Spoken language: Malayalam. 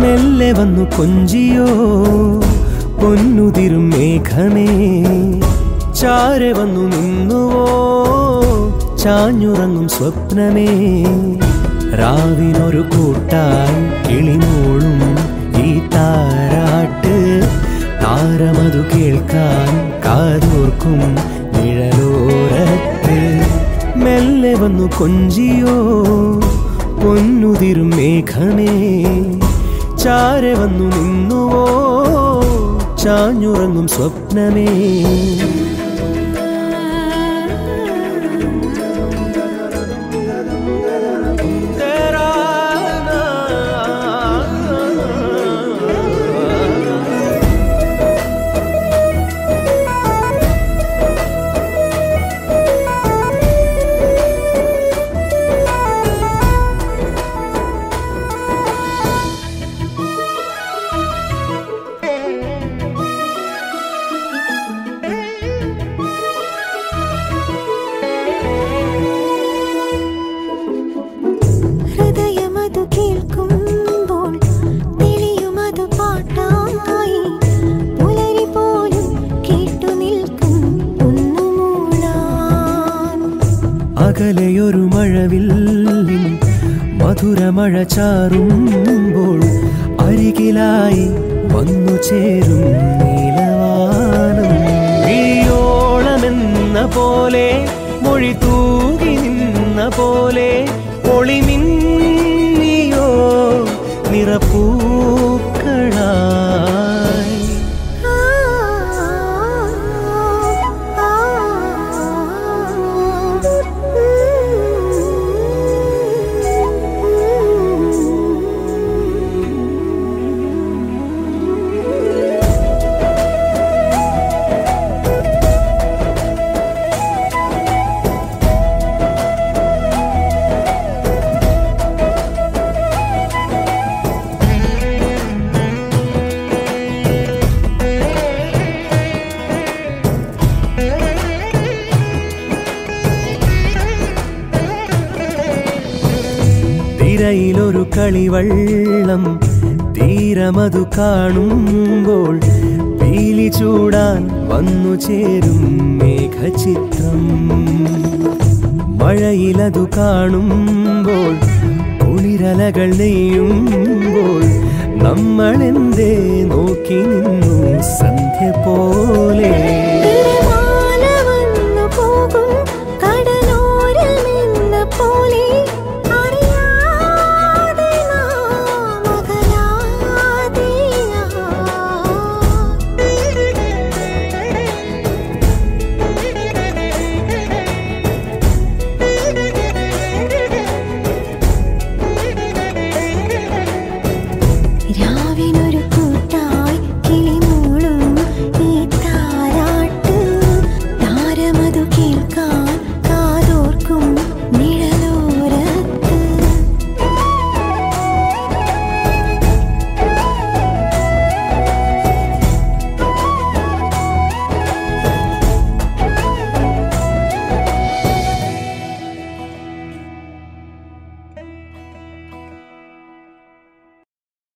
മെല്ലെ വന്നു കൊഞ്ചിയോ? പൊന്നുതിരും മേഘമേ ചാരെ വന്നു നിന്നുവോ? ചാഞ്ഞുറങ്ങും സ്വപ്നമേ. രാവിനൊരു കൂട്ടായി കിളിമോളും ഈ താരാട്ട്. താരമതു കേൾക്കാൻ കാതോർക്കും നിഴലോരത്ത്. മെല്ലെ വന്നു കൊഞ്ചിയോ? പൊന്നുതിരും മേഘമേ. ചാരെ വന്നു നിന്നുവോ? ചാഞ്ഞുറങ്ങും സ്വപ്നമേ. അകലെയൊരു മഴവില്ലിൻ മധുരമഴ ചാറുമ്പോൾ അരികിലായി വന്നു ചേരും നീലവാനം. പോലെ മൊഴി തൂകി നിന്ന പോലെ ഒളിമിന്നിയോ നിറപ്പൂക്കളായി തിരയിലൊരു കളിവള്ളം തീരമതു കാണുമ്പോൾ പീലി ചൂടാൻ വന്നു ചേരും മേഘചിത്രം. മഴയിലതു കാണുമ്പോൾ കുളിരലകൾ നെയ്യുമ്പോൾ നമ്മളെന്തേ നോക്കി നിന്നു?